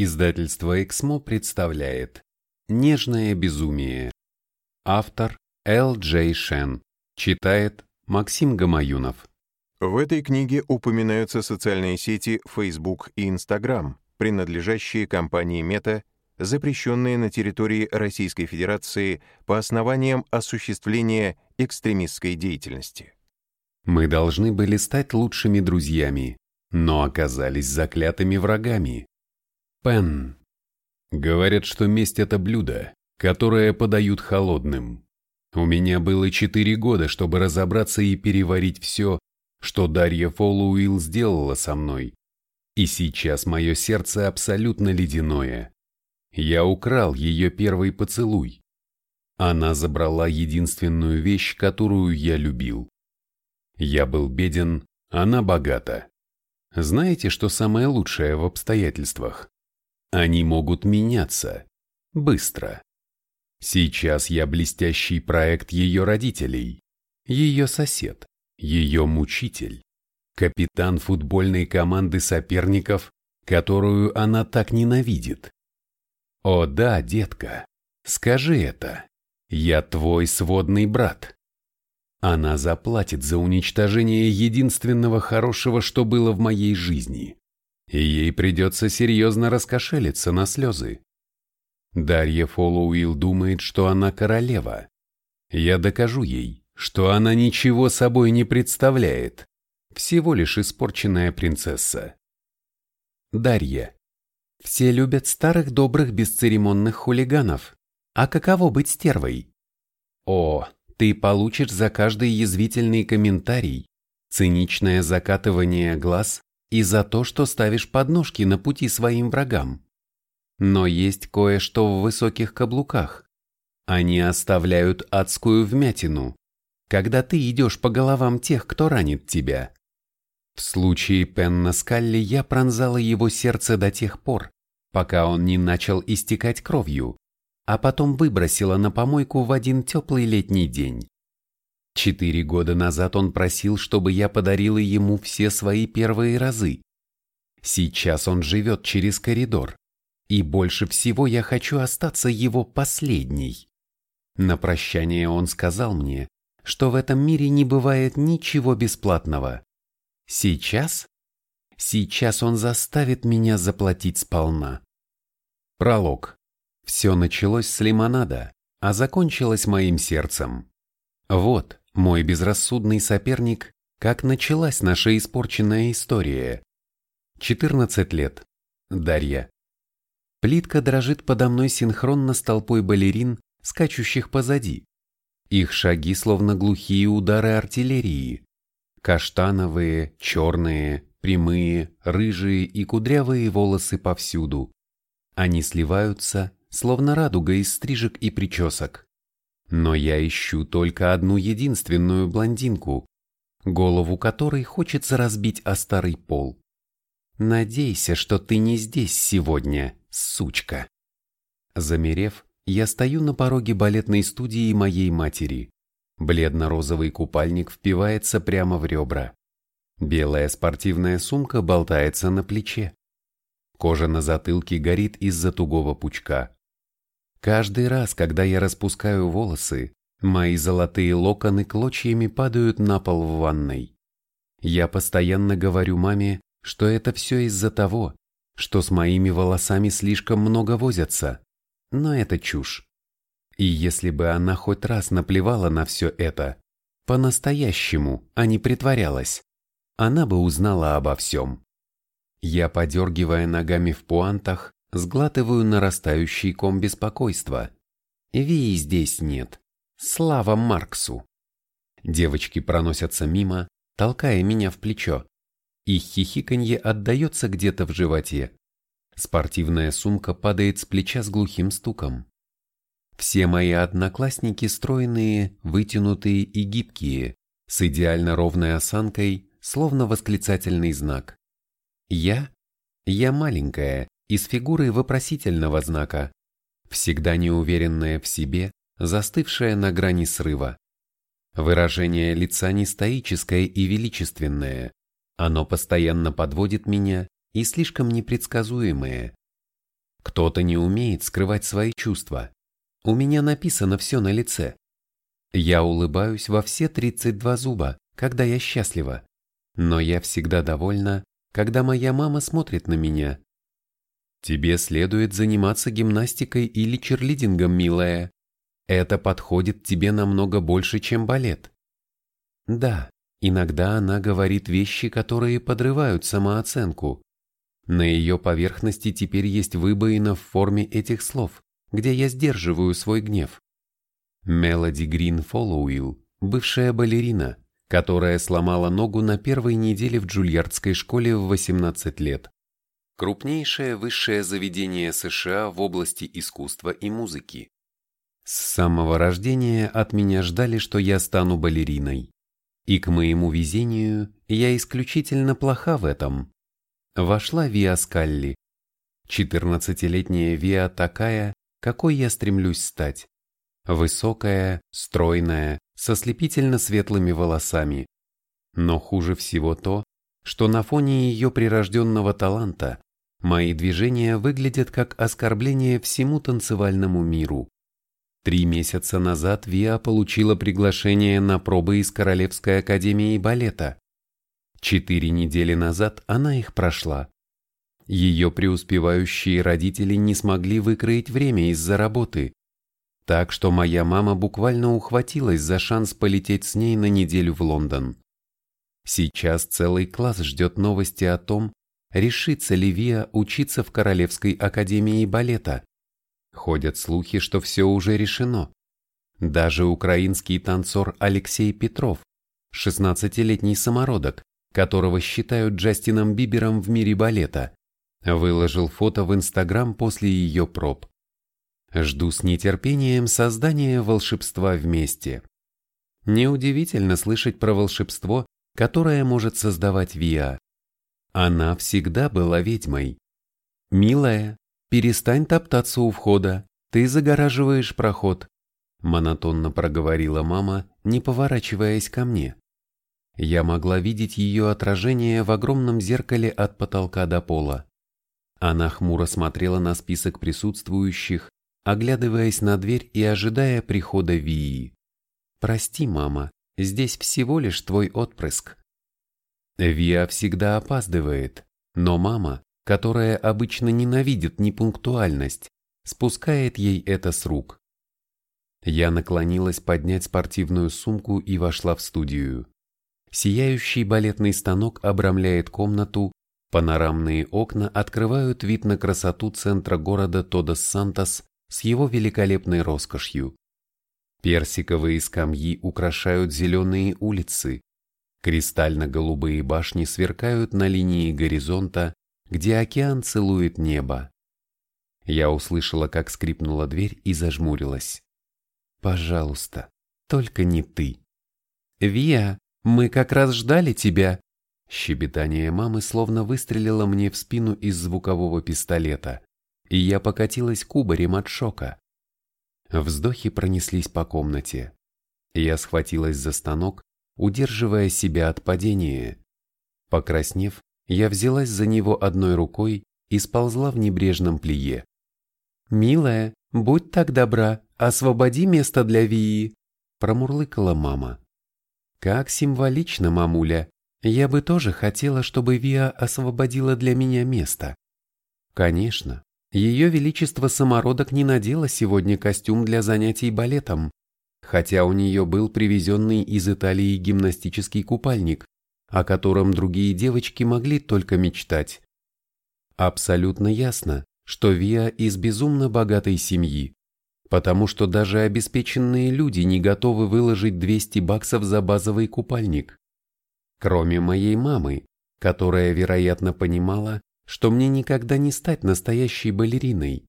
Издательство «Эксмо» представляет «Нежное безумие». Автор Л. Джей Шен. Читает Максим Гамаюнов. В этой книге упоминаются социальные сети Facebook и Instagram, принадлежащие компании Meta, запрещенные на территории Российской Федерации по основаниям осуществления экстремистской деятельности. Мы должны были стать лучшими друзьями, но оказались заклятыми врагами. Пен. Говорят, что месть – это блюдо, которое подают холодным. У меня было четыре года, чтобы разобраться и переварить все, что Дарья Фоллоуилл сделала со мной. И сейчас мое сердце абсолютно ледяное. Я украл ее первый поцелуй. Она забрала единственную вещь, которую я любил. Я был беден, она богата. Знаете, что самое лучшее в обстоятельствах? Они могут меняться. Быстро. Сейчас я блестящий проект ее родителей, ее сосед, ее мучитель, капитан футбольной команды соперников, которую она так ненавидит. О да, детка, скажи это. Я твой сводный брат. Она заплатит за уничтожение единственного хорошего, что было в моей жизни и ей придется серьезно раскошелиться на слезы. Дарья Фоллоуилл думает, что она королева. Я докажу ей, что она ничего собой не представляет, всего лишь испорченная принцесса. Дарья. Все любят старых добрых бесцеремонных хулиганов. А каково быть стервой? О, ты получишь за каждый язвительный комментарий, циничное закатывание глаз и за то, что ставишь подножки на пути своим врагам. Но есть кое-что в высоких каблуках. Они оставляют адскую вмятину, когда ты идешь по головам тех, кто ранит тебя. В случае Пенна Скалли я пронзала его сердце до тех пор, пока он не начал истекать кровью, а потом выбросила на помойку в один теплый летний день. Четыре года назад он просил, чтобы я подарила ему все свои первые разы. Сейчас он живет через коридор, и больше всего я хочу остаться его последней. На прощание он сказал мне, что в этом мире не бывает ничего бесплатного. Сейчас? Сейчас он заставит меня заплатить сполна. Пролог. Все началось с лимонада, а закончилось моим сердцем. Вот, мой безрассудный соперник, как началась наша испорченная история. 14 лет. Дарья. Плитка дрожит подо мной синхронно с толпой балерин, скачущих позади. Их шаги словно глухие удары артиллерии. Каштановые, черные, прямые, рыжие и кудрявые волосы повсюду. Они сливаются, словно радуга из стрижек и причесок. Но я ищу только одну единственную блондинку, голову которой хочется разбить о старый пол. Надейся, что ты не здесь сегодня, сучка. Замерев, я стою на пороге балетной студии моей матери. Бледно-розовый купальник впивается прямо в ребра. Белая спортивная сумка болтается на плече. Кожа на затылке горит из-за тугого пучка. Каждый раз, когда я распускаю волосы, мои золотые локоны клочьями падают на пол в ванной. Я постоянно говорю маме, что это все из-за того, что с моими волосами слишком много возятся. Но это чушь. И если бы она хоть раз наплевала на все это, по-настоящему, а не притворялась, она бы узнала обо всем. Я, подергивая ногами в пуантах, Сглатываю нарастающий ком беспокойства. Вии здесь нет. Слава Марксу. Девочки проносятся мимо, толкая меня в плечо. Их хихиканье отдается где-то в животе. Спортивная сумка падает с плеча с глухим стуком. Все мои одноклассники стройные, вытянутые и гибкие, с идеально ровной осанкой, словно восклицательный знак. Я? Я маленькая, и с фигурой вопросительного знака, всегда неуверенная в себе, застывшая на грани срыва. Выражение лица не стоическое и величественное, оно постоянно подводит меня и слишком непредсказуемое. Кто-то не умеет скрывать свои чувства. У меня написано все на лице. Я улыбаюсь во все 32 зуба, когда я счастлива. Но я всегда довольна, когда моя мама смотрит на меня. Тебе следует заниматься гимнастикой или черлидингом, милая. Это подходит тебе намного больше, чем балет. Да, иногда она говорит вещи, которые подрывают самооценку. На ее поверхности теперь есть выбоина в форме этих слов, где я сдерживаю свой гнев. Мелоди Грин Фоллоуилл, бывшая балерина, которая сломала ногу на первой неделе в Джульярдской школе в 18 лет. Крупнейшее высшее заведение США в области искусства и музыки. С самого рождения от меня ждали, что я стану балериной. И к моему везению я исключительно плоха в этом. Вошла Виа Скалли. 14-летняя Виа такая, какой я стремлюсь стать. Высокая, стройная, со слепительно светлыми волосами. Но хуже всего то, что на фоне ее прирожденного таланта мои движения выглядят как оскорбление всему танцевальному миру. Три месяца назад Виа получила приглашение на пробы из Королевской академии балета. Четыре недели назад она их прошла. Ее преуспевающие родители не смогли выкроить время из-за работы, так что моя мама буквально ухватилась за шанс полететь с ней на неделю в Лондон. Сейчас целый класс ждет новости о том, решится ли Виа учиться в Королевской академии балета. Ходят слухи, что все уже решено. Даже украинский танцор Алексей Петров, 16-летний самородок, которого считают Джастином Бибером в мире балета, выложил фото в Инстаграм после ее проб. Жду с нетерпением создания волшебства вместе. Неудивительно слышать про волшебство, которое может создавать Виа. Она всегда была ведьмой. «Милая, перестань топтаться у входа, ты загораживаешь проход», монотонно проговорила мама, не поворачиваясь ко мне. Я могла видеть ее отражение в огромном зеркале от потолка до пола. Она хмуро смотрела на список присутствующих, оглядываясь на дверь и ожидая прихода Вии. «Прости, мама, здесь всего лишь твой отпрыск». Виа всегда опаздывает, но мама, которая обычно ненавидит непунктуальность, спускает ей это с рук. Я наклонилась поднять спортивную сумку и вошла в студию. Сияющий балетный станок обрамляет комнату, панорамные окна открывают вид на красоту центра города Тодос-Сантос с его великолепной роскошью. Персиковые скамьи украшают зеленые улицы, кристально-голубые башни сверкают на линии горизонта, где океан целует небо. Я услышала, как скрипнула дверь и зажмурилась. «Пожалуйста, только не ты». «Виа, мы как раз ждали тебя!» Щебетание мамы словно выстрелило мне в спину из звукового пистолета и я покатилась кубарем от шока. Вздохи пронеслись по комнате. Я схватилась за станок, удерживая себя от падения. Покраснев, я взялась за него одной рукой и сползла в небрежном плие. «Милая, будь так добра, освободи место для Вии», промурлыкала мама. «Как символично, мамуля. Я бы тоже хотела, чтобы Виа освободила для меня место». «Конечно, ее Величество Самородок не надела сегодня костюм для занятий балетом, хотя у нее был привезенный из Италии гимнастический купальник, о котором другие девочки могли только мечтать. Абсолютно ясно, что Виа из безумно богатой семьи, потому что даже обеспеченные люди не готовы выложить 200 баксов за базовый купальник. Кроме моей мамы, которая, вероятно, понимала, что мне никогда не стать настоящей балериной,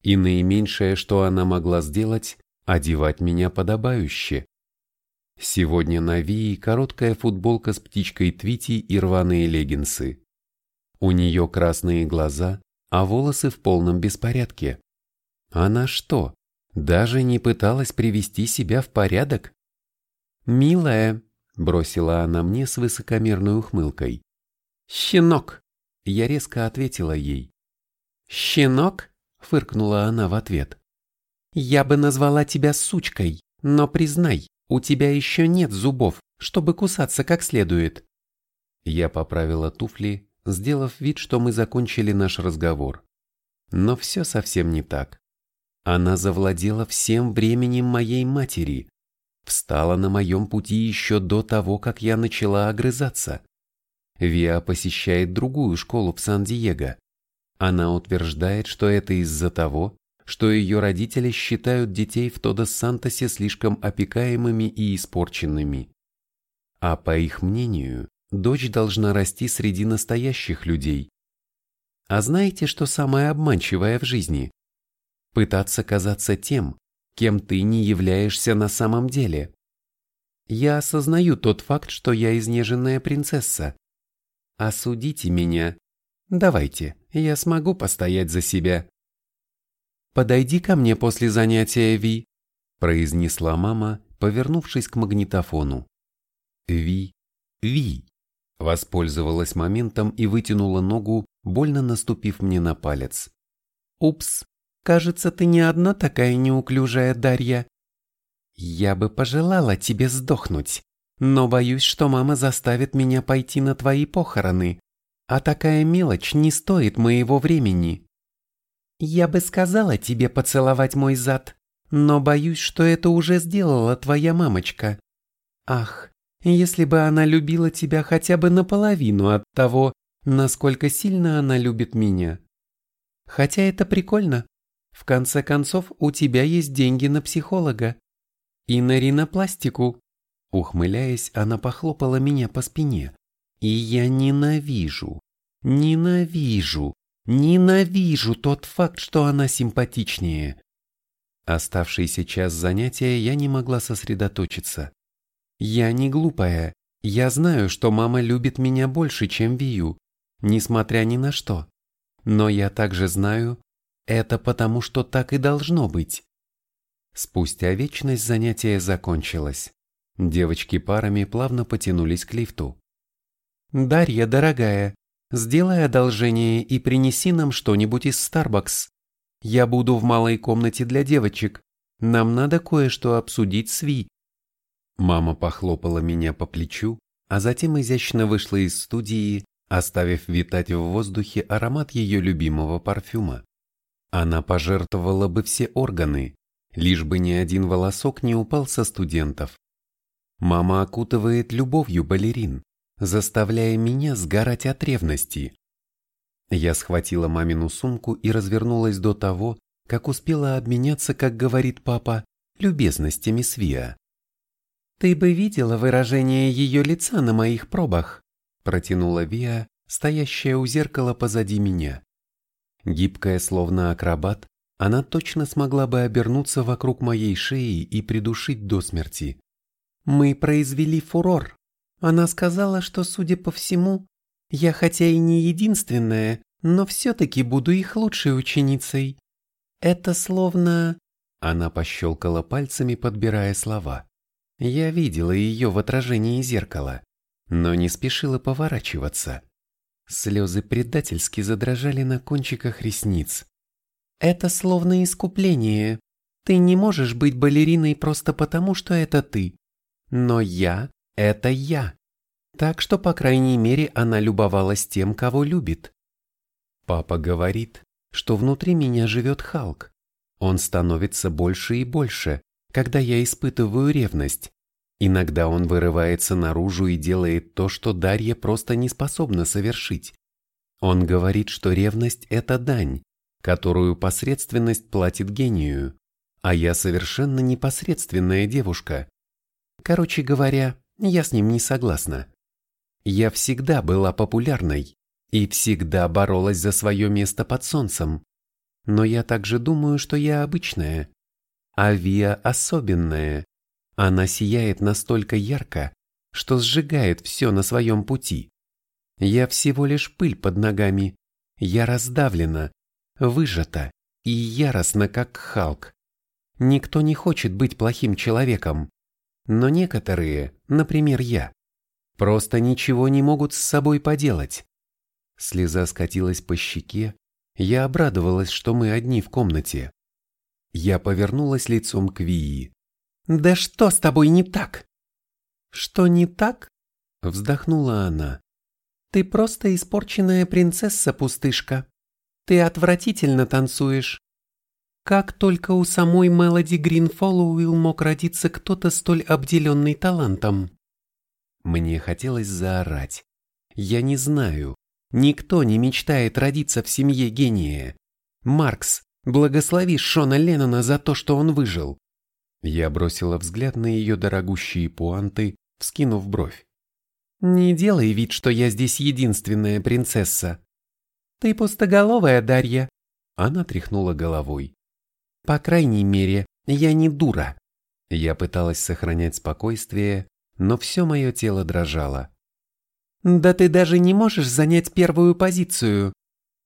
и наименьшее, что она могла сделать, одевать меня подобающе. Сегодня на Вии короткая футболка с птичкой Твити и рваные леггинсы. У нее красные глаза, а волосы в полном беспорядке. Она что, даже не пыталась привести себя в порядок? «Милая», — бросила она мне с высокомерной ухмылкой. «Щенок!» Я резко ответила ей. «Щенок?» фыркнула она в ответ. Я бы назвала тебя сучкой, но признай, у тебя еще нет зубов, чтобы кусаться как следует. Я поправила туфли, сделав вид, что мы закончили наш разговор. Но все совсем не так. Она завладела всем временем моей матери, встала на моем пути еще до того, как я начала огрызаться. Виа посещает другую школу в Сан-Диего. Она утверждает, что это из-за того, что ее родители считают детей в Тодос-Сантосе слишком опекаемыми и испорченными. А по их мнению, дочь должна расти среди настоящих людей. А знаете, что самое обманчивое в жизни? Пытаться казаться тем, кем ты не являешься на самом деле. Я осознаю тот факт, что я изнеженная принцесса. Осудите меня. Давайте, я смогу постоять за себя. «Подойди ко мне после занятия, Ви», – произнесла мама, повернувшись к магнитофону. Ви, Ви, воспользовалась моментом и вытянула ногу, больно наступив мне на палец. «Упс, кажется, ты не одна такая неуклюжая, Дарья. Я бы пожелала тебе сдохнуть, но боюсь, что мама заставит меня пойти на твои похороны, а такая мелочь не стоит моего времени». Я бы сказала тебе поцеловать мой зад, но боюсь, что это уже сделала твоя мамочка. Ах, если бы она любила тебя хотя бы наполовину от того, насколько сильно она любит меня. Хотя это прикольно. В конце концов, у тебя есть деньги на психолога. И на ринопластику. Ухмыляясь, она похлопала меня по спине. И я ненавижу, ненавижу, Ненавижу тот факт, что она симпатичнее. Оставшийся час занятия я не могла сосредоточиться. Я не глупая. Я знаю, что мама любит меня больше, чем Вию, несмотря ни на что. Но я также знаю, это потому, что так и должно быть. Спустя вечность занятие закончилось. Девочки парами плавно потянулись к лифту. «Дарья, дорогая, Сделай одолжение и принеси нам что-нибудь из Starbucks. Я буду в малой комнате для девочек. Нам надо кое-что обсудить с Ви». Мама похлопала меня по плечу, а затем изящно вышла из студии, оставив витать в воздухе аромат ее любимого парфюма. Она пожертвовала бы все органы, лишь бы ни один волосок не упал со студентов. Мама окутывает любовью балерин, заставляя меня сгорать от ревности. Я схватила мамину сумку и развернулась до того, как успела обменяться, как говорит папа, любезностями с Виа. «Ты бы видела выражение ее лица на моих пробах», протянула Виа, стоящая у зеркала позади меня. Гибкая, словно акробат, она точно смогла бы обернуться вокруг моей шеи и придушить до смерти. «Мы произвели фурор», она сказала, что, судя по всему, я хотя и не единственная, но все-таки буду их лучшей ученицей. Это словно... Она пощелкала пальцами, подбирая слова. Я видела ее в отражении зеркала, но не спешила поворачиваться. Слезы предательски задрожали на кончиках ресниц. Это словно искупление. Ты не можешь быть балериной просто потому, что это ты. Но я это я. Так что, по крайней мере, она любовалась тем, кого любит. Папа говорит, что внутри меня живет Халк. Он становится больше и больше, когда я испытываю ревность. Иногда он вырывается наружу и делает то, что Дарья просто не способна совершить. Он говорит, что ревность – это дань, которую посредственность платит гению, а я совершенно непосредственная девушка. Короче говоря, я с ним не согласна. Я всегда была популярной и всегда боролась за свое место под солнцем. Но я также думаю, что я обычная. А Виа особенная. Она сияет настолько ярко, что сжигает все на своем пути. Я всего лишь пыль под ногами. Я раздавлена, выжата и яростна, как Халк. Никто не хочет быть плохим человеком. Но некоторые, например, я, просто ничего не могут с собой поделать. Слеза скатилась по щеке, Я обрадовалась, что мы одни в комнате. Я повернулась лицом к Вии. «Да что с тобой не так?» «Что не так?» — вздохнула она. «Ты просто испорченная принцесса-пустышка. Ты отвратительно танцуешь. Как только у самой Мелоди Гринфоллоуилл мог родиться кто-то столь обделенный талантом?» Мне хотелось заорать. Я не знаю. Никто не мечтает родиться в семье гения. Маркс, благослови Шона Леннона за то, что он выжил. Я бросила взгляд на ее дорогущие пуанты, вскинув бровь. «Не делай вид, что я здесь единственная принцесса». «Ты пустоголовая, Дарья», — она тряхнула головой. «По крайней мере, я не дура». Я пыталась сохранять спокойствие, но все мое тело дрожало. «Да ты даже не можешь занять первую позицию!»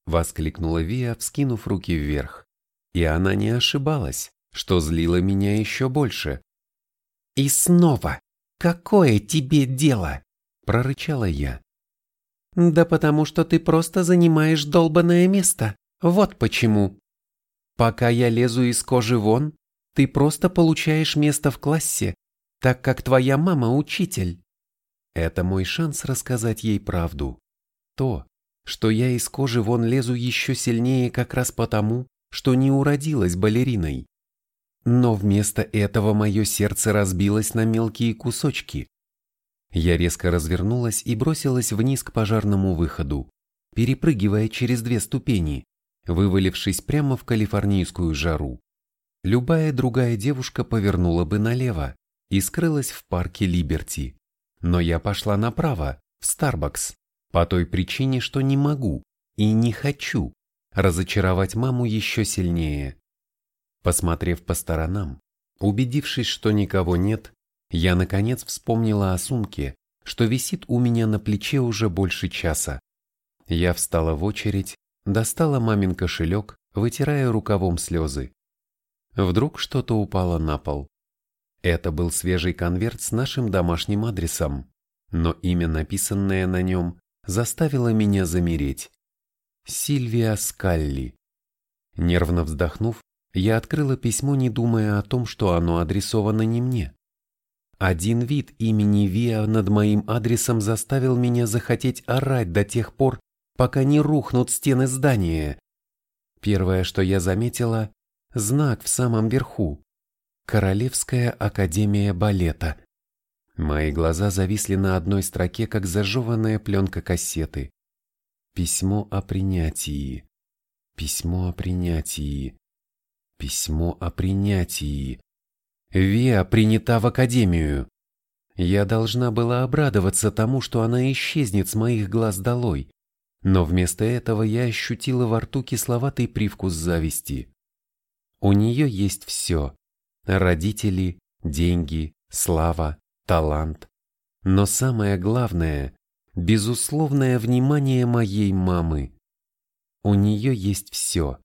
Воскликнула Виа, вскинув руки вверх. И она не ошибалась, что злило меня еще больше. «И снова! Какое тебе дело?» Прорычала я. «Да потому что ты просто занимаешь долбанное место. Вот почему. Пока я лезу из кожи вон, ты просто получаешь место в классе, так как твоя мама учитель. Это мой шанс рассказать ей правду. То, что я из кожи вон лезу еще сильнее как раз потому, что не уродилась балериной. Но вместо этого мое сердце разбилось на мелкие кусочки. Я резко развернулась и бросилась вниз к пожарному выходу, перепрыгивая через две ступени, вывалившись прямо в калифорнийскую жару. Любая другая девушка повернула бы налево и скрылась в парке Либерти. Но я пошла направо, в Starbucks, по той причине, что не могу и не хочу разочаровать маму еще сильнее. Посмотрев по сторонам, убедившись, что никого нет, я наконец вспомнила о сумке, что висит у меня на плече уже больше часа. Я встала в очередь, достала мамин кошелек, вытирая рукавом слезы. Вдруг что-то упало на пол. Это был свежий конверт с нашим домашним адресом, но имя, написанное на нем, заставило меня замереть. Сильвия Скалли. Нервно вздохнув, я открыла письмо, не думая о том, что оно адресовано не мне. Один вид имени Виа над моим адресом заставил меня захотеть орать до тех пор, пока не рухнут стены здания. Первое, что я заметила – знак в самом верху. Королевская академия балета. Мои глаза зависли на одной строке, как зажеванная пленка кассеты. Письмо о принятии. Письмо о принятии. Письмо о принятии. Виа принята в академию. Я должна была обрадоваться тому, что она исчезнет с моих глаз долой, но вместо этого я ощутила во рту кисловатый привкус зависти. У нее есть все родители, деньги, слава, талант. Но самое главное – безусловное внимание моей мамы. У нее есть все,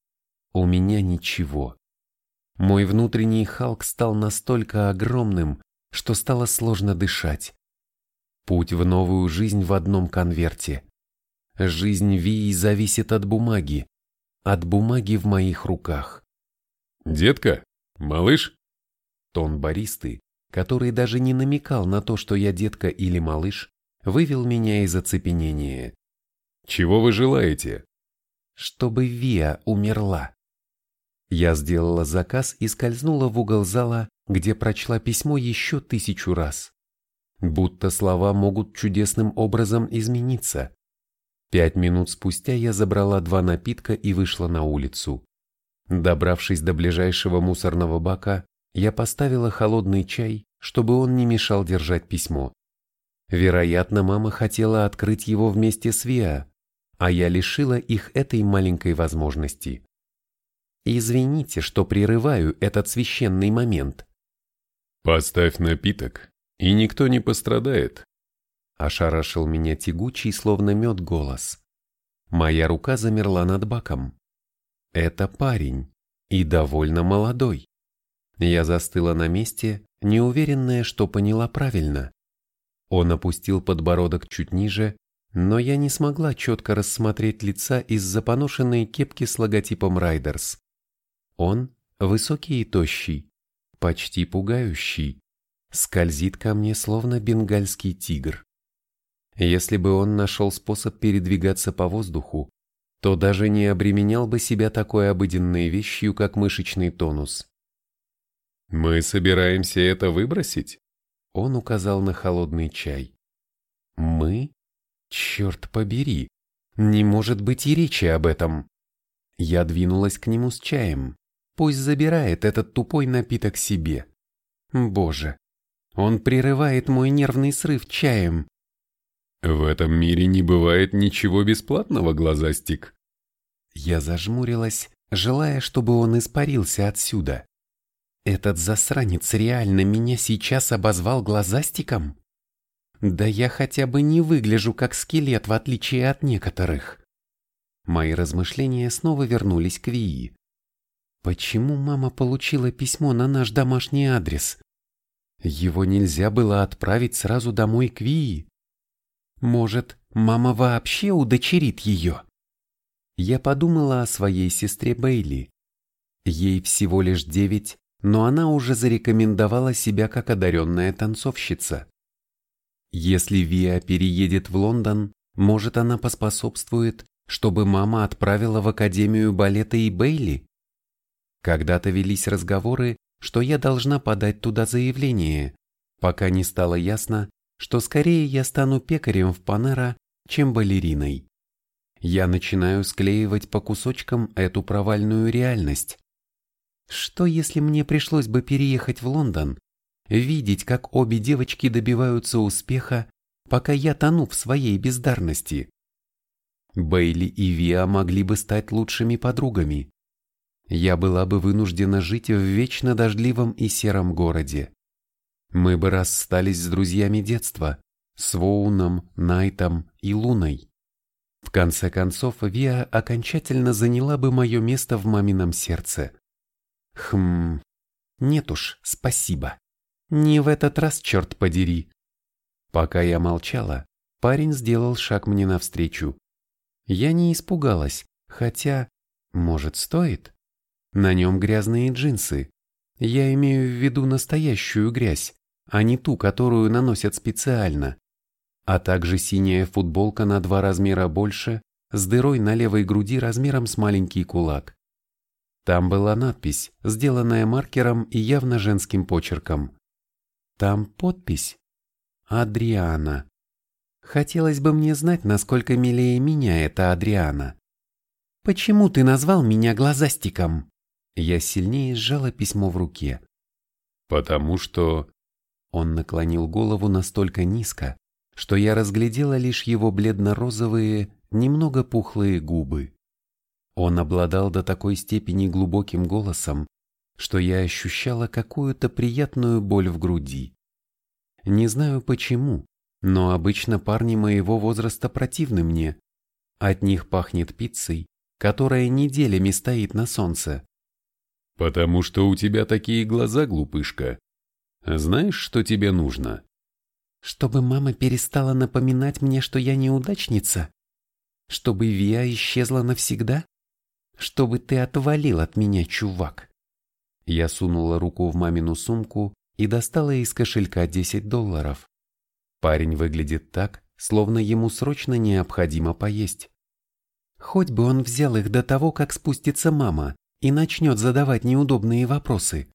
у меня ничего. Мой внутренний Халк стал настолько огромным, что стало сложно дышать. Путь в новую жизнь в одном конверте. Жизнь Вии зависит от бумаги, от бумаги в моих руках. «Детка, малыш?» Тон баристы, который даже не намекал на то, что я детка или малыш, вывел меня из оцепенения. «Чего вы желаете?» «Чтобы Виа умерла». Я сделала заказ и скользнула в угол зала, где прочла письмо еще тысячу раз. Будто слова могут чудесным образом измениться. Пять минут спустя я забрала два напитка и вышла на улицу. Добравшись до ближайшего мусорного бака, я поставила холодный чай, чтобы он не мешал держать письмо. Вероятно, мама хотела открыть его вместе с Виа, а я лишила их этой маленькой возможности. Извините, что прерываю этот священный момент. Поставь напиток, и никто не пострадает. Ошарашил меня тягучий, словно мед, голос. Моя рука замерла над баком. Это парень, и довольно молодой. Я застыла на месте, неуверенная, что поняла правильно. Он опустил подбородок чуть ниже, но я не смогла четко рассмотреть лица из-за поношенной кепки с логотипом Райдерс. Он высокий и тощий, почти пугающий, скользит ко мне словно бенгальский тигр. Если бы он нашел способ передвигаться по воздуху, то даже не обременял бы себя такой обыденной вещью, как мышечный тонус. «Мы собираемся это выбросить?» Он указал на холодный чай. «Мы? Черт побери! Не может быть и речи об этом!» Я двинулась к нему с чаем. Пусть забирает этот тупой напиток себе. Боже, он прерывает мой нервный срыв чаем. В этом мире не бывает ничего бесплатного, глазастик. Я зажмурилась, желая, чтобы он испарился отсюда. Этот засранец реально меня сейчас обозвал глазастиком? Да я хотя бы не выгляжу как скелет, в отличие от некоторых. Мои размышления снова вернулись к Вии. Почему мама получила письмо на наш домашний адрес? Его нельзя было отправить сразу домой к Вии? Может, мама вообще удочерит ее? Я подумала о своей сестре Бейли. Ей всего лишь девять, но она уже зарекомендовала себя как одаренная танцовщица. Если Виа переедет в Лондон, может она поспособствует, чтобы мама отправила в Академию балета и Бейли? Когда-то велись разговоры, что я должна подать туда заявление, пока не стало ясно, что скорее я стану пекарем в Панера, чем балериной. Я начинаю склеивать по кусочкам эту провальную реальность. Что если мне пришлось бы переехать в Лондон, видеть, как обе девочки добиваются успеха, пока я тону в своей бездарности? Бейли и Виа могли бы стать лучшими подругами. Я была бы вынуждена жить в вечно дождливом и сером городе. Мы бы расстались с друзьями детства, с Воуном, Найтом и Луной. В конце концов, Виа окончательно заняла бы мое место в мамином сердце. Хм, нет уж, спасибо. Не в этот раз, черт подери. Пока я молчала, парень сделал шаг мне навстречу. Я не испугалась, хотя, может, стоит? На нем грязные джинсы. Я имею в виду настоящую грязь, а не ту, которую наносят специально, а также синяя футболка на два размера больше с дырой на левой груди размером с маленький кулак. Там была надпись, сделанная маркером и явно женским почерком. Там подпись «Адриана». Хотелось бы мне знать, насколько милее меня эта Адриана. «Почему ты назвал меня глазастиком?» Я сильнее сжала письмо в руке. «Потому что он наклонил голову настолько низко, что я разглядела лишь его бледно-розовые, немного пухлые губы. Он обладал до такой степени глубоким голосом, что я ощущала какую-то приятную боль в груди. Не знаю почему, но обычно парни моего возраста противны мне. От них пахнет пиццей, которая неделями стоит на солнце. «Потому что у тебя такие глаза, глупышка», знаешь, что тебе нужно? Чтобы мама перестала напоминать мне, что я неудачница? Чтобы Виа исчезла навсегда? Чтобы ты отвалил от меня, чувак? Я сунула руку в мамину сумку и достала из кошелька 10 долларов. Парень выглядит так, словно ему срочно необходимо поесть. Хоть бы он взял их до того, как спустится мама и начнет задавать неудобные вопросы.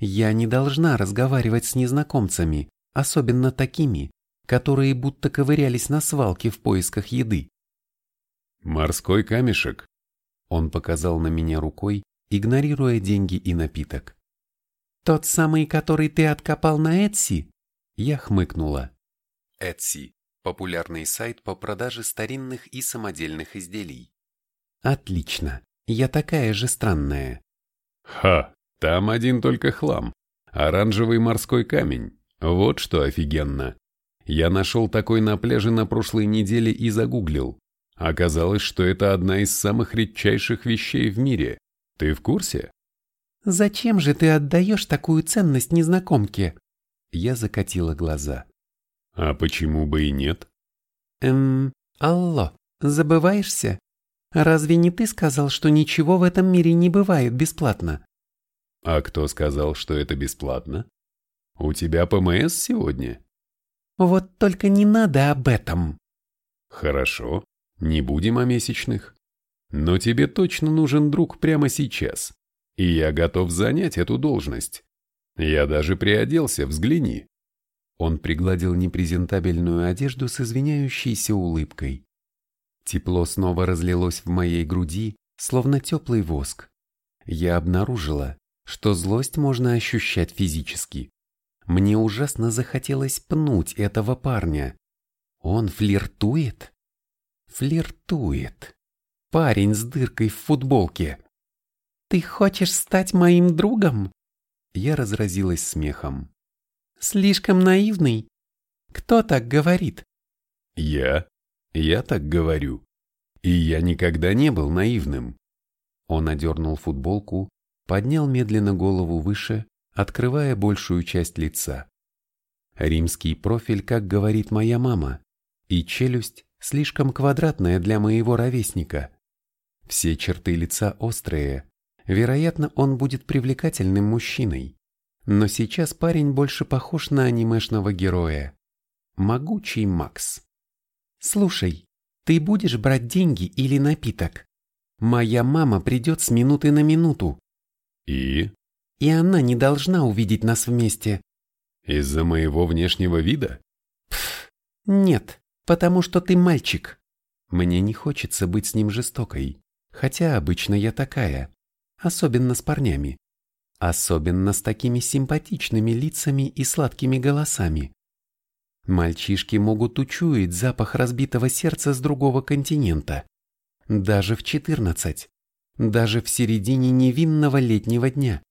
Я не должна разговаривать с незнакомцами, особенно такими, которые будто ковырялись на свалке в поисках еды. «Морской камешек», — он показал на меня рукой, игнорируя деньги и напиток. «Тот самый, который ты откопал на Etsy?» Я хмыкнула. Etsy – популярный сайт по продаже старинных и самодельных изделий. «Отлично, я такая же странная». «Ха, там один только хлам. Оранжевый морской камень. Вот что офигенно. Я нашел такой на пляже на прошлой неделе и загуглил. Оказалось, что это одна из самых редчайших вещей в мире. Ты в курсе? Зачем же ты отдаешь такую ценность незнакомке? Я закатила глаза. А почему бы и нет? Эм, алло, забываешься? Разве не ты сказал, что ничего в этом мире не бывает бесплатно? А кто сказал, что это бесплатно? У тебя ПМС сегодня? Вот только не надо об этом. Хорошо, не будем о месячных. Но тебе точно нужен друг прямо сейчас. И я готов занять эту должность. Я даже приоделся, взгляни. Он пригладил непрезентабельную одежду с извиняющейся улыбкой. Тепло снова разлилось в моей груди, словно теплый воск. Я обнаружила, что злость можно ощущать физически. Мне ужасно захотелось пнуть этого парня. Он флиртует? Флиртует. Парень с дыркой в футболке. «Ты хочешь стать моим другом?» Я разразилась смехом. «Слишком наивный. Кто так говорит?» «Я. Я так говорю. И я никогда не был наивным». Он одернул футболку, поднял медленно голову выше, открывая большую часть лица. Римский профиль, как говорит моя мама, и челюсть слишком квадратная для моего ровесника. Все черты лица острые, Вероятно, он будет привлекательным мужчиной. Но сейчас парень больше похож на анимешного героя. Могучий Макс. «Слушай, ты будешь брать деньги или напиток? Моя мама придет с минуты на минуту». «И?» «И она не должна увидеть нас вместе». «Из-за моего внешнего вида?» Пф, нет, потому что ты мальчик. Мне не хочется быть с ним жестокой, хотя обычно я такая особенно с парнями. Особенно с такими симпатичными лицами и сладкими голосами. Мальчишки могут учуять запах разбитого сердца с другого континента. Даже в 14. Даже в середине невинного летнего дня.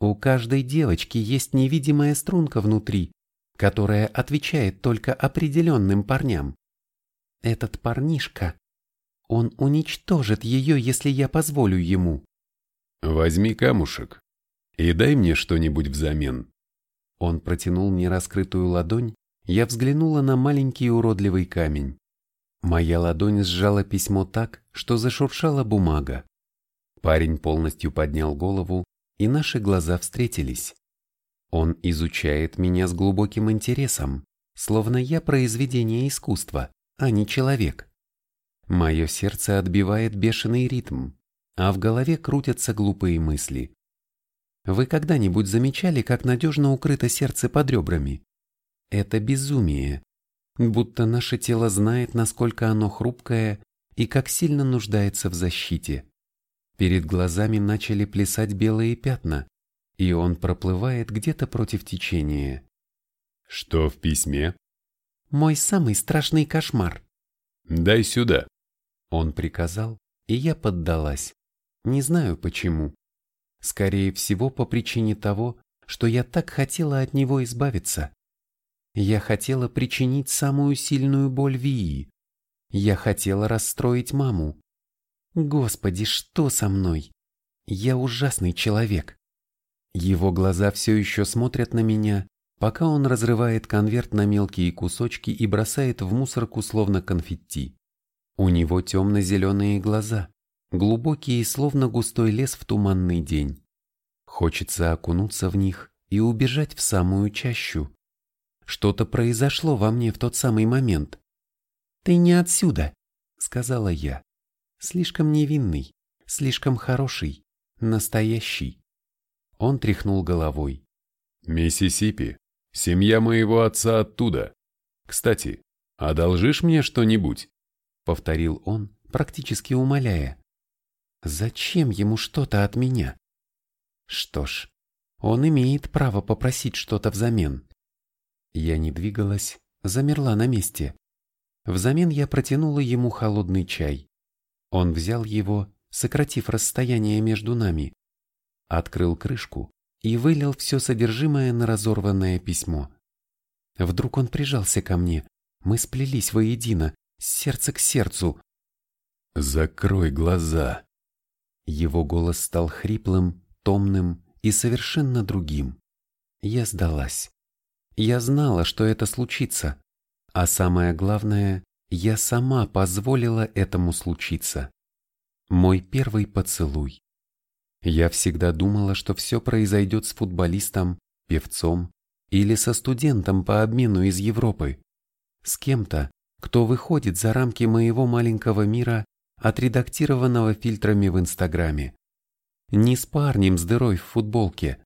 У каждой девочки есть невидимая струнка внутри, которая отвечает только определенным парням. Этот парнишка, он уничтожит ее, если я позволю ему. «Возьми камушек и дай мне что-нибудь взамен». Он протянул мне раскрытую ладонь, я взглянула на маленький уродливый камень. Моя ладонь сжала письмо так, что зашуршала бумага. Парень полностью поднял голову, и наши глаза встретились. Он изучает меня с глубоким интересом, словно я произведение искусства, а не человек. Мое сердце отбивает бешеный ритм а в голове крутятся глупые мысли. Вы когда-нибудь замечали, как надежно укрыто сердце под ребрами? Это безумие. Будто наше тело знает, насколько оно хрупкое и как сильно нуждается в защите. Перед глазами начали плясать белые пятна, и он проплывает где-то против течения. Что в письме? Мой самый страшный кошмар. Дай сюда. Он приказал, и я поддалась. Не знаю почему. Скорее всего, по причине того, что я так хотела от него избавиться. Я хотела причинить самую сильную боль Вии. Я хотела расстроить маму. Господи, что со мной? Я ужасный человек. Его глаза все еще смотрят на меня, пока он разрывает конверт на мелкие кусочки и бросает в мусорку словно конфетти. У него темно-зеленые глаза глубокие, словно густой лес в туманный день. Хочется окунуться в них и убежать в самую чащу. Что-то произошло во мне в тот самый момент. «Ты не отсюда», — сказала я. «Слишком невинный, слишком хороший, настоящий». Он тряхнул головой. «Миссисипи, семья моего отца оттуда. Кстати, одолжишь мне что-нибудь?» Повторил он, практически умоляя. Зачем ему что-то от меня? Что ж, он имеет право попросить что-то взамен. Я не двигалась, замерла на месте. Взамен я протянула ему холодный чай. Он взял его, сократив расстояние между нами, открыл крышку и вылил все содержимое на разорванное письмо. Вдруг он прижался ко мне, мы сплелись воедино, сердце к сердцу. «Закрой глаза», его голос стал хриплым, томным и совершенно другим. Я сдалась. Я знала, что это случится. А самое главное, Я сама позволила этому случиться. Мой первый поцелуй. Я всегда думала, что все произойдет с футболистом, певцом или со студентом по обмену из Европы. С кем-то, кто выходит за рамки моего маленького мира, отредактированного фильтрами в Инстаграме. Не с парнем с дырой в футболке.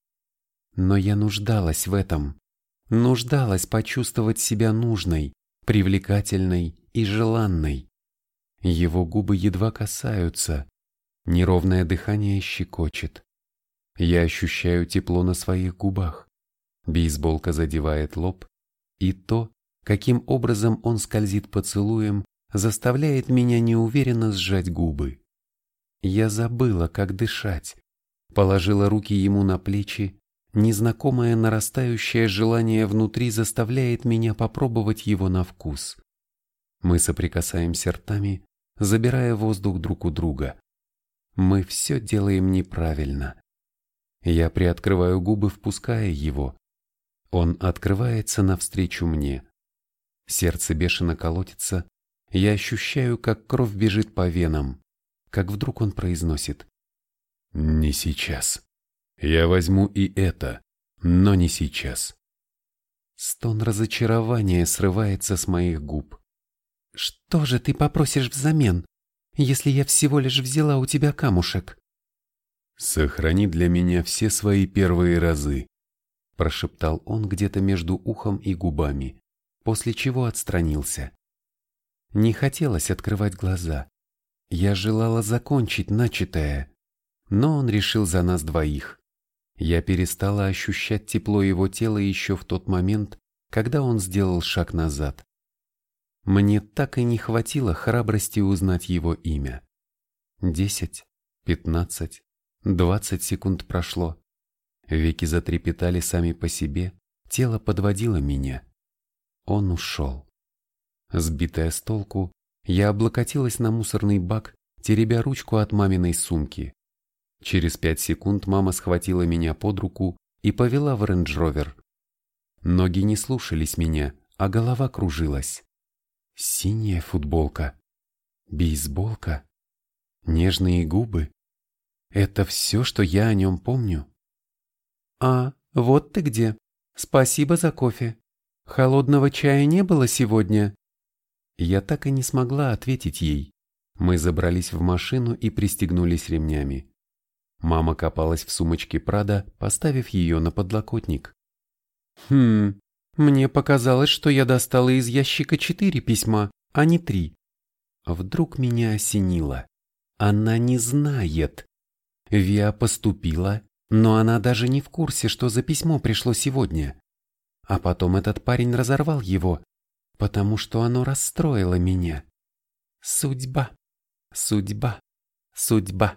Но я нуждалась в этом. Нуждалась почувствовать себя нужной, привлекательной и желанной. Его губы едва касаются. Неровное дыхание щекочет. Я ощущаю тепло на своих губах. Бейсболка задевает лоб, и то, каким образом он скользит поцелуем, заставляет меня неуверенно сжать губы. Я забыла, как дышать, положила руки ему на плечи, незнакомое нарастающее желание внутри заставляет меня попробовать его на вкус. Мы соприкасаемся ртами, забирая воздух друг у друга. Мы все делаем неправильно. Я приоткрываю губы, впуская его. Он открывается навстречу мне. Сердце бешено колотится, я ощущаю, как кровь бежит по венам, как вдруг он произносит. «Не сейчас. Я возьму и это, но не сейчас». Стон разочарования срывается с моих губ. «Что же ты попросишь взамен, если я всего лишь взяла у тебя камушек?» «Сохрани для меня все свои первые разы», прошептал он где-то между ухом и губами, после чего отстранился. Не хотелось открывать глаза. Я желала закончить начатое, но он решил за нас двоих. Я перестала ощущать тепло его тела еще в тот момент, когда он сделал шаг назад. Мне так и не хватило храбрости узнать его имя. Десять, пятнадцать, двадцать секунд прошло. Веки затрепетали сами по себе, тело подводило меня. Он ушел. Сбитая с толку, я облокотилась на мусорный бак, теребя ручку от маминой сумки. Через пять секунд мама схватила меня под руку и повела в рейндж-ровер. Ноги не слушались меня, а голова кружилась. Синяя футболка, бейсболка, нежные губы. Это все, что я о нем помню. А, вот ты где. Спасибо за кофе. Холодного чая не было сегодня? Я так и не смогла ответить ей. Мы забрались в машину и пристегнулись ремнями. Мама копалась в сумочке Прада, поставив ее на подлокотник. «Хм, мне показалось, что я достала из ящика четыре письма, а не три». Вдруг меня осенило. Она не знает. Виа поступила, но она даже не в курсе, что за письмо пришло сегодня. А потом этот парень разорвал его, потому что оно расстроило меня. Судьба, судьба, судьба.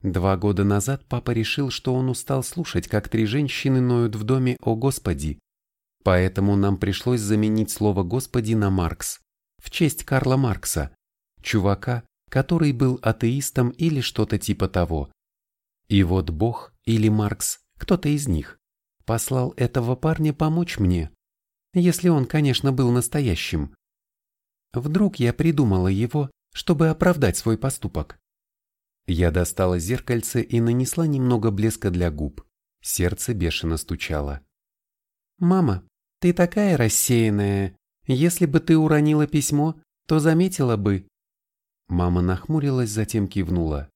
Два года назад папа решил, что он устал слушать, как три женщины ноют в доме «О Господи». Поэтому нам пришлось заменить слово «Господи» на «Маркс» в честь Карла Маркса, чувака, который был атеистом или что-то типа того. И вот Бог или Маркс, кто-то из них, послал этого парня помочь мне если он, конечно, был настоящим. Вдруг я придумала его, чтобы оправдать свой поступок. Я достала зеркальце и нанесла немного блеска для губ. Сердце бешено стучало. «Мама, ты такая рассеянная. Если бы ты уронила письмо, то заметила бы». Мама нахмурилась, затем кивнула.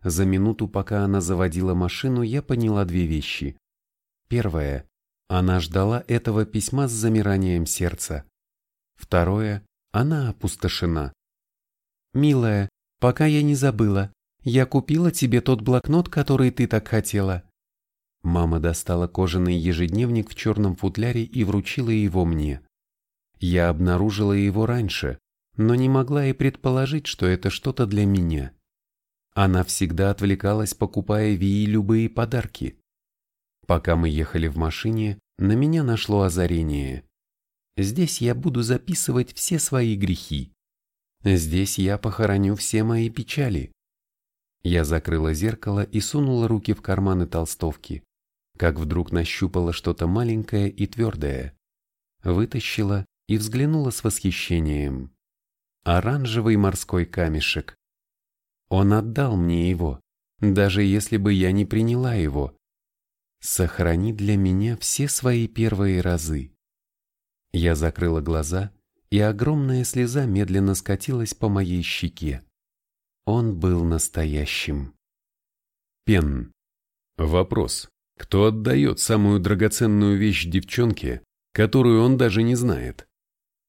За минуту, пока она заводила машину, я поняла две вещи. Первое. Она ждала этого письма с замиранием сердца. Второе, она опустошена. «Милая, пока я не забыла, я купила тебе тот блокнот, который ты так хотела». Мама достала кожаный ежедневник в черном футляре и вручила его мне. Я обнаружила его раньше, но не могла и предположить, что это что-то для меня. Она всегда отвлекалась, покупая Вии любые подарки. Пока мы ехали в машине, на меня нашло озарение. Здесь я буду записывать все свои грехи. Здесь я похороню все мои печали. Я закрыла зеркало и сунула руки в карманы толстовки, как вдруг нащупала что-то маленькое и твердое. Вытащила и взглянула с восхищением. оранжевый морской камешек. Он отдал мне его, даже если бы я не приняла его. Сохрани для меня все свои первые разы. Я закрыла глаза, и огромная слеза медленно скатилась по моей щеке. Он был настоящим. Пен. Вопрос. Кто отдает самую драгоценную вещь девчонке, которую он даже не знает?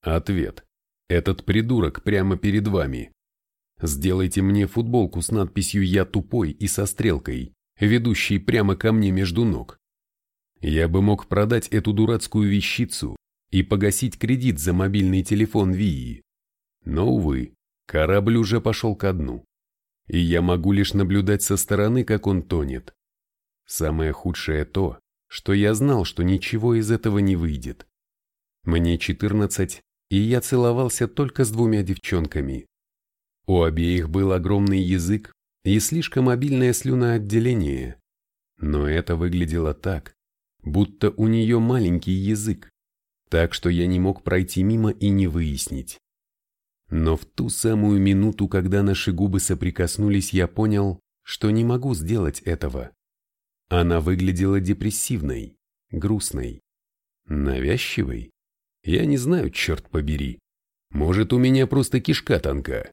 Ответ. Этот придурок прямо перед вами. Сделайте мне футболку с надписью «Я тупой» и со стрелкой, ведущей прямо ко мне между ног. Я бы мог продать эту дурацкую вещицу и погасить кредит за мобильный телефон Вии. Но, увы, корабль уже пошел ко дну. И я могу лишь наблюдать со стороны, как он тонет. Самое худшее то, что я знал, что ничего из этого не выйдет. Мне 14, и я целовался только с двумя девчонками. У обеих был огромный язык и слишком обильное слюноотделение. Но это выглядело так, будто у нее маленький язык, так что я не мог пройти мимо и не выяснить. Но в ту самую минуту, когда наши губы соприкоснулись, я понял, что не могу сделать этого. Она выглядела депрессивной, грустной, навязчивой. Я не знаю, черт побери. Может, у меня просто кишка тонка.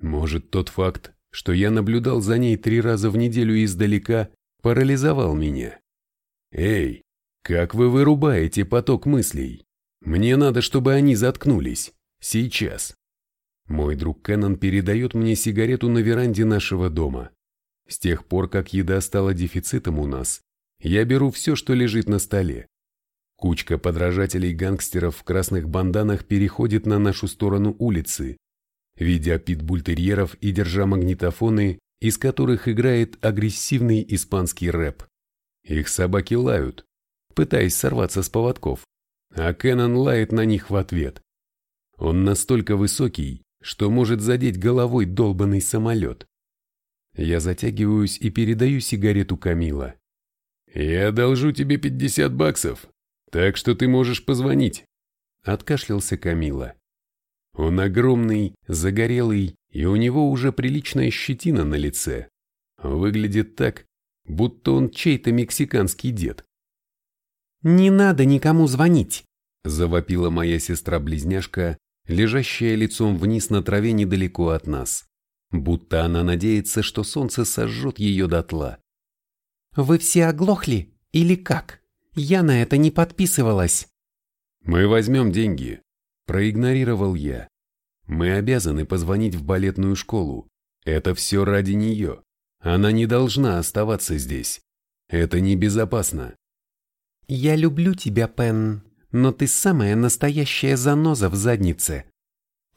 Может, тот факт, что я наблюдал за ней три раза в неделю издалека, парализовал меня. Эй, как вы вырубаете поток мыслей? Мне надо, чтобы они заткнулись. Сейчас. Мой друг Кеннон передает мне сигарету на веранде нашего дома. С тех пор, как еда стала дефицитом у нас, я беру все, что лежит на столе. Кучка подражателей гангстеров в красных банданах переходит на нашу сторону улицы, видя питбультерьеров и держа магнитофоны, из которых играет агрессивный испанский рэп. Их собаки лают, пытаясь сорваться с поводков, а Кеннон лает на них в ответ. Он настолько высокий, что может задеть головой долбанный самолет. Я затягиваюсь и передаю сигарету Камила. «Я одолжу тебе 50 баксов, так что ты можешь позвонить», — откашлялся Камила. Он огромный, загорелый, и у него уже приличная щетина на лице. Выглядит так, будто он чей-то мексиканский дед. «Не надо никому звонить», — завопила моя сестра-близняшка, лежащая лицом вниз на траве недалеко от нас будто она надеется, что солнце сожжет ее дотла. «Вы все оглохли? Или как? Я на это не подписывалась». «Мы возьмем деньги», – проигнорировал я. «Мы обязаны позвонить в балетную школу. Это все ради нее. Она не должна оставаться здесь. Это небезопасно». «Я люблю тебя, Пен, но ты самая настоящая заноза в заднице»,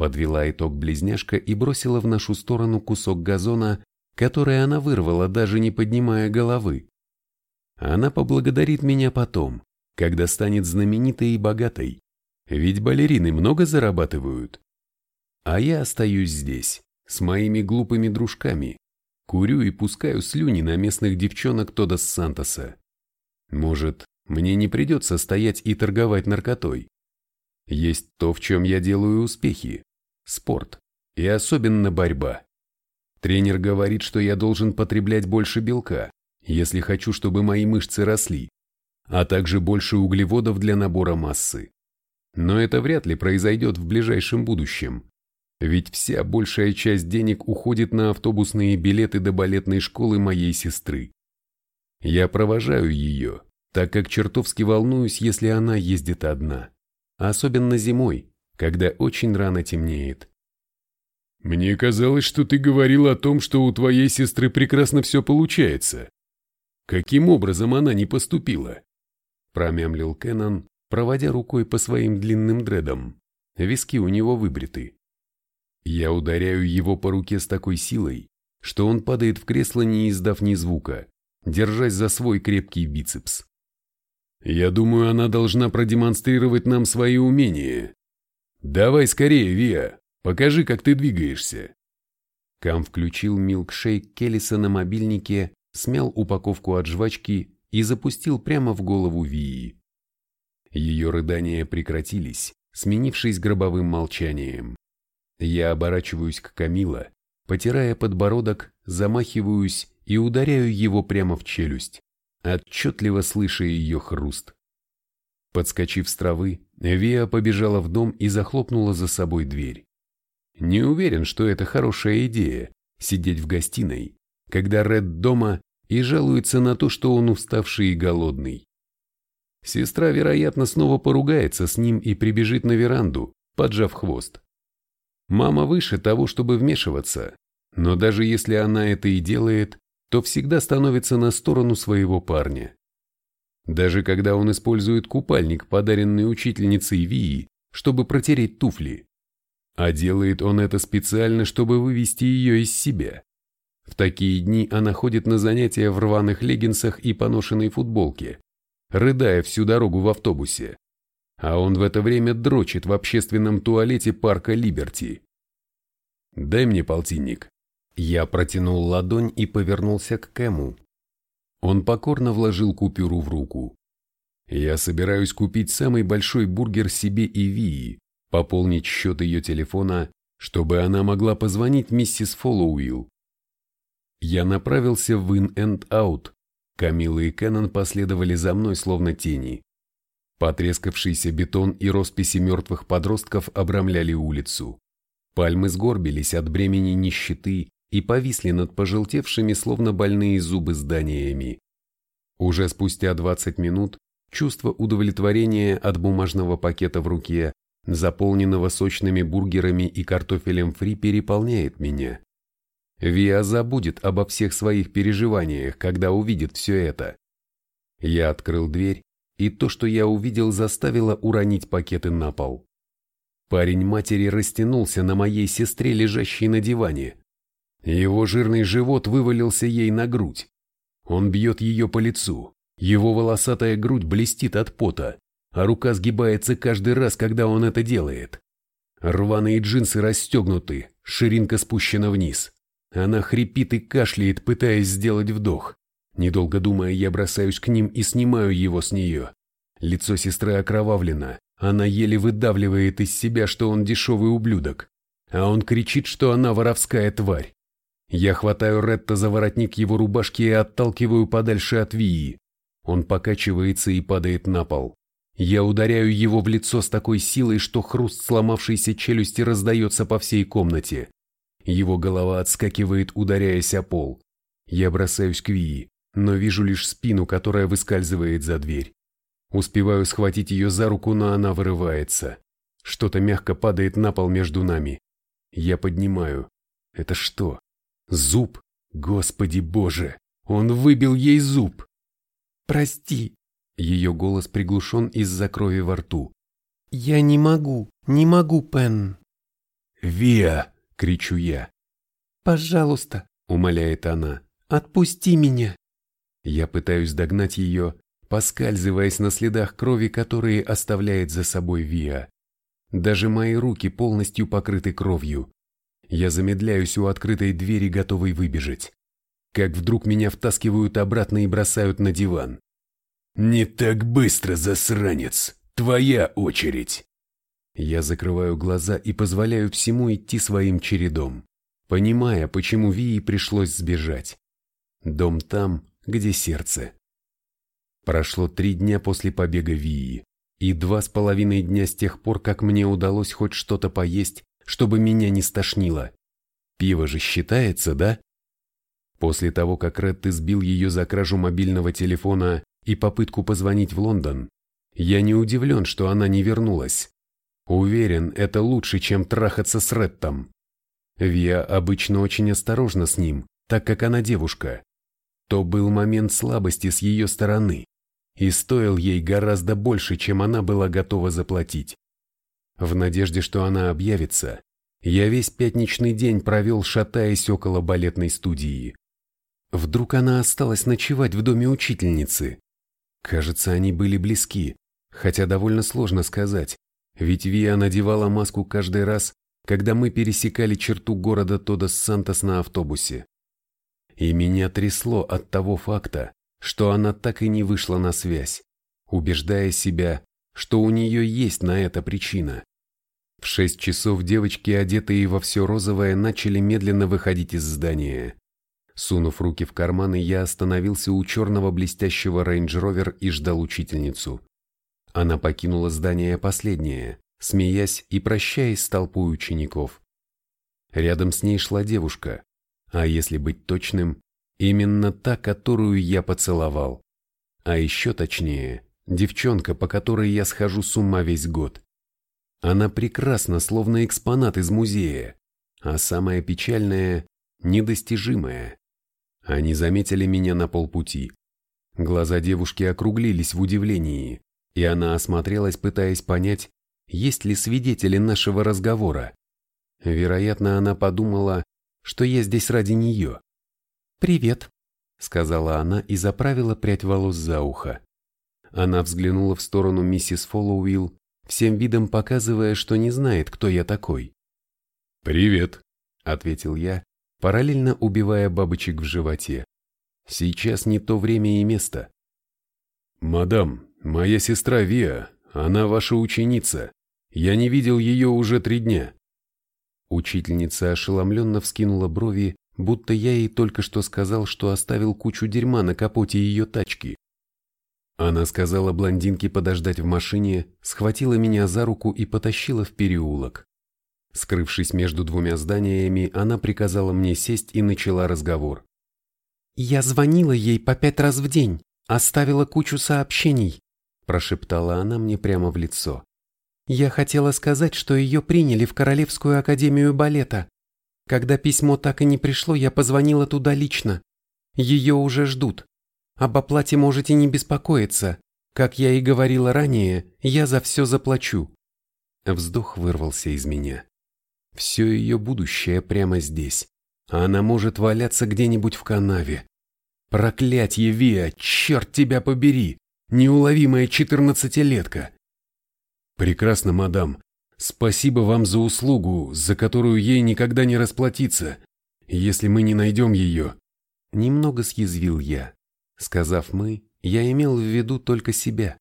Подвела итог близняшка и бросила в нашу сторону кусок газона, который она вырвала, даже не поднимая головы. Она поблагодарит меня потом, когда станет знаменитой и богатой, ведь балерины много зарабатывают. А я остаюсь здесь, с моими глупыми дружками, курю и пускаю слюни на местных девчонок Тодос Сантоса. Может, мне не придется стоять и торговать наркотой. Есть то, в чем я делаю успехи спорт и особенно борьба. Тренер говорит, что я должен потреблять больше белка, если хочу, чтобы мои мышцы росли, а также больше углеводов для набора массы. Но это вряд ли произойдет в ближайшем будущем, ведь вся большая часть денег уходит на автобусные билеты до балетной школы моей сестры. Я провожаю ее, так как чертовски волнуюсь, если она ездит одна, особенно зимой, когда очень рано темнеет. «Мне казалось, что ты говорил о том, что у твоей сестры прекрасно все получается. Каким образом она не поступила?» Промямлил Кеннон, проводя рукой по своим длинным дредам. Виски у него выбриты. Я ударяю его по руке с такой силой, что он падает в кресло, не издав ни звука, держась за свой крепкий бицепс. Я думаю, она должна продемонстрировать нам свои умения, «Давай скорее, Виа, покажи, как ты двигаешься». Кам включил милкшейк Келлиса на мобильнике, смял упаковку от жвачки и запустил прямо в голову Вии. Ее рыдания прекратились, сменившись гробовым молчанием. Я оборачиваюсь к Камила, потирая подбородок, замахиваюсь и ударяю его прямо в челюсть, отчетливо слыша ее хруст. Подскочив с травы, Виа побежала в дом и захлопнула за собой дверь. Не уверен, что это хорошая идея – сидеть в гостиной, когда Ред дома и жалуется на то, что он уставший и голодный. Сестра, вероятно, снова поругается с ним и прибежит на веранду, поджав хвост. Мама выше того, чтобы вмешиваться, но даже если она это и делает, то всегда становится на сторону своего парня. Даже когда он использует купальник, подаренный учительницей Вии, чтобы протереть туфли. А делает он это специально, чтобы вывести ее из себя. В такие дни она ходит на занятия в рваных леггинсах и поношенной футболке, рыдая всю дорогу в автобусе. А он в это время дрочит в общественном туалете парка Либерти. «Дай мне полтинник», я протянул ладонь и повернулся к Кэму. Он покорно вложил купюру в руку. Я собираюсь купить самый большой бургер себе и Вии, пополнить счет ее телефона, чтобы она могла позвонить миссис Фоллоуилл. Я направился в Out. Камила и Кеннон последовали за мной словно тени. Потрескавшийся бетон и росписи мертвых подростков обрамляли улицу. Пальмы сгорбились от бремени нищеты и повисли над пожелтевшими, словно больные зубы зданиями. Уже спустя 20 минут чувство удовлетворения от бумажного пакета в руке, заполненного сочными бургерами и картофелем фри, переполняет меня. Виа забудет обо всех своих переживаниях, когда увидит все это. Я открыл дверь, и то, что я увидел, заставило уронить пакеты на пол. Парень матери растянулся на моей сестре, лежащей на диване. Его жирный живот вывалился ей на грудь. Он бьет ее по лицу. Его волосатая грудь блестит от пота, а рука сгибается каждый раз, когда он это делает. Рваные джинсы расстегнуты, ширинка спущена вниз. Она хрипит и кашляет, пытаясь сделать вдох. Недолго думая, я бросаюсь к ним и снимаю его с нее. Лицо сестры окровавлено, она еле выдавливает из себя, что он дешевый ублюдок. А он кричит, что она воровская тварь. Я хватаю Ретта за воротник его рубашки и отталкиваю подальше от Вии. Он покачивается и падает на пол. Я ударяю его в лицо с такой силой, что хруст сломавшейся челюсти раздается по всей комнате. Его голова отскакивает, ударяясь о пол. Я бросаюсь к Вии, но вижу лишь спину, которая выскальзывает за дверь. Успеваю схватить ее за руку, но она вырывается. Что-то мягко падает на пол между нами. Я поднимаю. Это что? Зуб? Господи боже! Он выбил ей зуб! Прости. Ее голос приглушен из-за крови во рту. Я не могу, не могу, Пен. Виа! кричу я. Пожалуйста, умоляет она. Отпусти меня. Я пытаюсь догнать ее, поскальзываясь на следах крови, которые оставляет за собой Виа. Даже мои руки полностью покрыты кровью. Я замедляюсь у открытой двери, готовый выбежать. Как вдруг меня втаскивают обратно и бросают на диван. «Не так быстро, засранец! Твоя очередь!» Я закрываю глаза и позволяю всему идти своим чередом, понимая, почему Вии пришлось сбежать. Дом там, где сердце. Прошло три дня после побега Вии и два с половиной дня с тех пор, как мне удалось хоть что-то поесть чтобы меня не стошнило. Пиво же считается, да? После того, как Ред избил ее за кражу мобильного телефона и попытку позвонить в Лондон, я не удивлен, что она не вернулась. Уверен, это лучше, чем трахаться с Реттом. Виа обычно очень осторожна с ним, так как она девушка. То был момент слабости с ее стороны, и стоил ей гораздо больше, чем она была готова заплатить. В надежде, что она объявится, я весь пятничный день провел, шатаясь около балетной студии. Вдруг она осталась ночевать в доме учительницы. Кажется, они были близки, хотя довольно сложно сказать, ведь Виа надевала маску каждый раз, когда мы пересекали черту города Тодос Сантос на автобусе. И меня трясло от того факта, что она так и не вышла на связь, убеждая себя, что у нее есть на это причина. В шесть часов девочки, одетые во все розовое, начали медленно выходить из здания. Сунув руки в карманы, я остановился у черного блестящего рейндж-ровер и ждал учительницу. Она покинула здание последняя, смеясь и прощаясь с толпой учеников. Рядом с ней шла девушка, а если быть точным, именно та, которую я поцеловал. А еще точнее, девчонка, по которой я схожу с ума весь год. Она прекрасна, словно экспонат из музея, а самое печальное – недостижимое. Они заметили меня на полпути. Глаза девушки округлились в удивлении, и она осмотрелась, пытаясь понять, есть ли свидетели нашего разговора. Вероятно, она подумала, что я здесь ради нее. «Привет», — сказала она и заправила прядь волос за ухо. Она взглянула в сторону миссис Фоллоуилл, всем видом показывая, что не знает, кто я такой. «Привет», — ответил я, параллельно убивая бабочек в животе. «Сейчас не то время и место». «Мадам, моя сестра Виа, она ваша ученица. Я не видел ее уже три дня». Учительница ошеломленно вскинула брови, будто я ей только что сказал, что оставил кучу дерьма на капоте ее тачки. Она сказала блондинке подождать в машине, схватила меня за руку и потащила в переулок. Скрывшись между двумя зданиями, она приказала мне сесть и начала разговор. «Я звонила ей по пять раз в день, оставила кучу сообщений», прошептала она мне прямо в лицо. «Я хотела сказать, что ее приняли в Королевскую академию балета. Когда письмо так и не пришло, я позвонила туда лично. Ее уже ждут. Об оплате можете не беспокоиться. Как я и говорила ранее, я за все заплачу». Вздох вырвался из меня. Все ее будущее прямо здесь. А она может валяться где-нибудь в канаве. Проклятье, Виа, черт тебя побери! Неуловимая четырнадцатилетка! Прекрасно, мадам. Спасибо вам за услугу, за которую ей никогда не расплатиться, если мы не найдем ее. Немного съязвил я. Сказав «мы», я имел в виду только себя.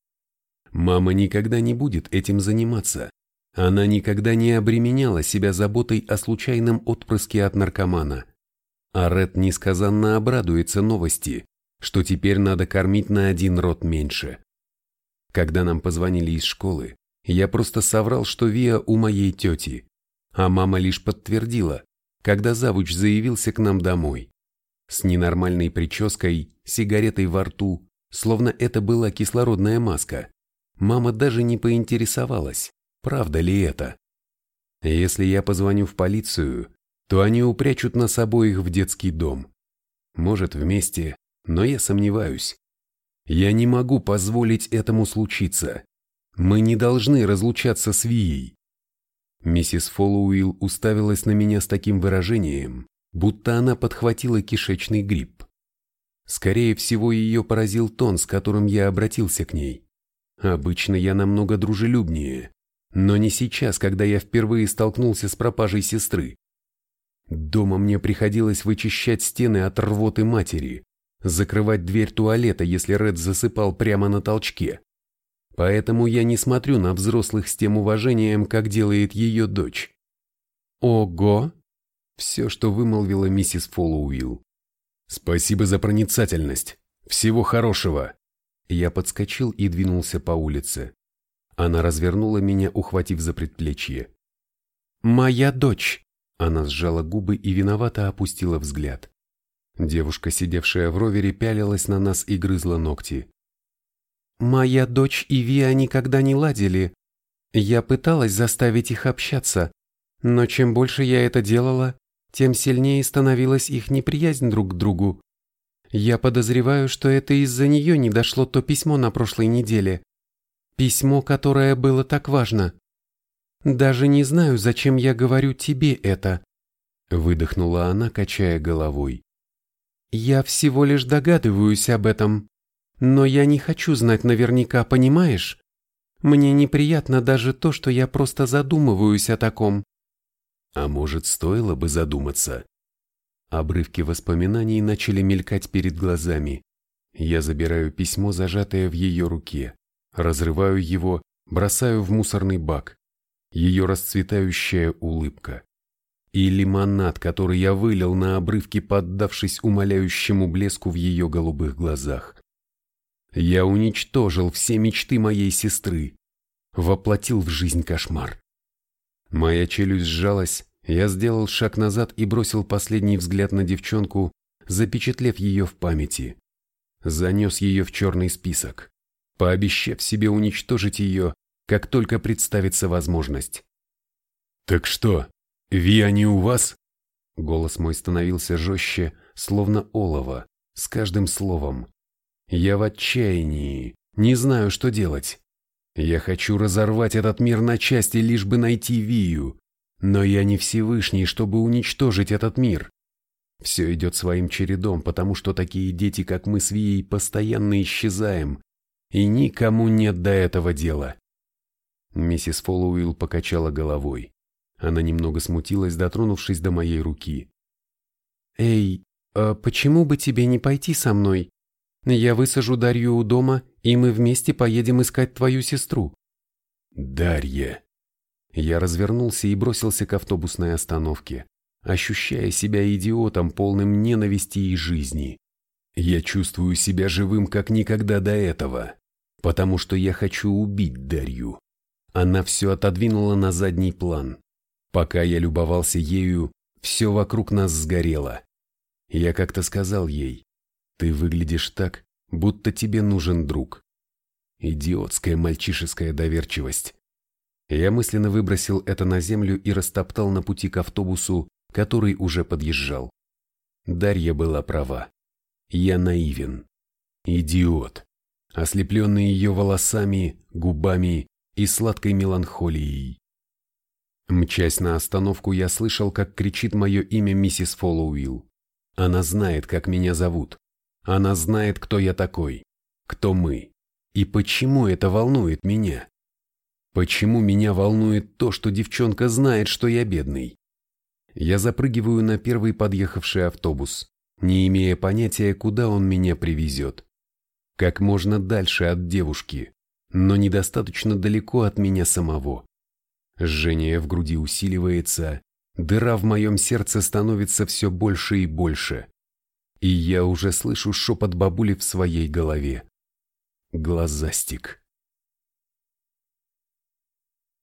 Мама никогда не будет этим заниматься. Она никогда не обременяла себя заботой о случайном отпрыске от наркомана. А Ред несказанно обрадуется новости, что теперь надо кормить на один рот меньше. Когда нам позвонили из школы, я просто соврал, что Виа у моей тети, а мама лишь подтвердила, когда завуч заявился к нам домой. С ненормальной прической, сигаретой во рту, словно это была кислородная маска. Мама даже не поинтересовалась, правда ли это. Если я позвоню в полицию, то они упрячут нас обоих в детский дом. Может, вместе, но я сомневаюсь. Я не могу позволить этому случиться. Мы не должны разлучаться с Вией. Миссис Фоллоуилл уставилась на меня с таким выражением, будто она подхватила кишечный грипп. Скорее всего, ее поразил тон, с которым я обратился к ней. Обычно я намного дружелюбнее, но не сейчас, когда я впервые столкнулся с пропажей сестры. Дома мне приходилось вычищать стены от рвоты матери, закрывать дверь туалета, если Ред засыпал прямо на толчке. Поэтому я не смотрю на взрослых с тем уважением, как делает ее дочь. Ого! Все, что вымолвила миссис Фоллоуилл. «Спасибо за проницательность. Всего хорошего!» Я подскочил и двинулся по улице. Она развернула меня, ухватив за предплечье. «Моя дочь!» Она сжала губы и виновато опустила взгляд. Девушка, сидевшая в ровере, пялилась на нас и грызла ногти. «Моя дочь и Виа никогда не ладили. Я пыталась заставить их общаться, но чем больше я это делала, тем сильнее становилась их неприязнь друг к другу. Я подозреваю, что это из-за нее не дошло то письмо на прошлой неделе. Письмо, которое было так важно. Даже не знаю, зачем я говорю тебе это. Выдохнула она, качая головой. Я всего лишь догадываюсь об этом. Но я не хочу знать наверняка, понимаешь? Мне неприятно даже то, что я просто задумываюсь о таком. А может, стоило бы задуматься? Обрывки воспоминаний начали мелькать перед глазами. Я забираю письмо, зажатое в ее руке, разрываю его, бросаю в мусорный бак. ее расцветающая улыбка. И лимонад, который я вылил на обрывки, поддавшись умоляющему блеску в ее голубых глазах. Я уничтожил все мечты моей сестры, воплотил в жизнь кошмар. Моя челюсть сжалась, я сделал шаг назад и бросил последний взгляд на девчонку, запечатлев ее в памяти. Занес ее в черный список, пообещав себе уничтожить ее, как только представится возможность. «Так что, Ви они у вас?» Голос мой становился жестче, словно олово, с каждым словом. Я в отчаянии, не знаю, что делать. Я хочу разорвать этот мир на части, лишь бы найти Вию. Но я не Всевышний, чтобы уничтожить этот мир. Все идет своим чередом, потому что такие дети, как мы с Вией, постоянно исчезаем, и никому нет до этого дела. Миссис Фоллоуилл покачала головой. Она немного смутилась, дотронувшись до моей руки. «Эй, а почему бы тебе не пойти со мной? Я высажу Дарью у дома, и мы вместе поедем искать твою сестру». «Дарья!» Я развернулся и бросился к автобусной остановке, ощущая себя идиотом, полным ненависти и жизни. Я чувствую себя живым как никогда до этого, потому что я хочу убить Дарью. Она все отодвинула на задний план. Пока я любовался ею, все вокруг нас сгорело. Я как-то сказал ей, ты выглядишь так, будто тебе нужен друг. Идиотская мальчишеская доверчивость. Я мысленно выбросил это на землю и растоптал на пути к автобусу, который уже подъезжал. Дарья была права. Я наивен. Идиот. Ослепленный ее волосами, губами и сладкой меланхолией. Мчась на остановку, я слышал, как кричит мое имя миссис Фоллоуилл. Она знает, как меня зовут. Она знает, кто я такой, кто мы. И почему это волнует меня? Почему меня волнует то, что девчонка знает, что я бедный? Я запрыгиваю на первый подъехавший автобус, не имея понятия, куда он меня привезет. Как можно дальше от девушки, но недостаточно далеко от меня самого. Жжение в груди усиливается, дыра в моем сердце становится все больше и больше. И я уже слышу шепот бабули в своей голове. Глазастик.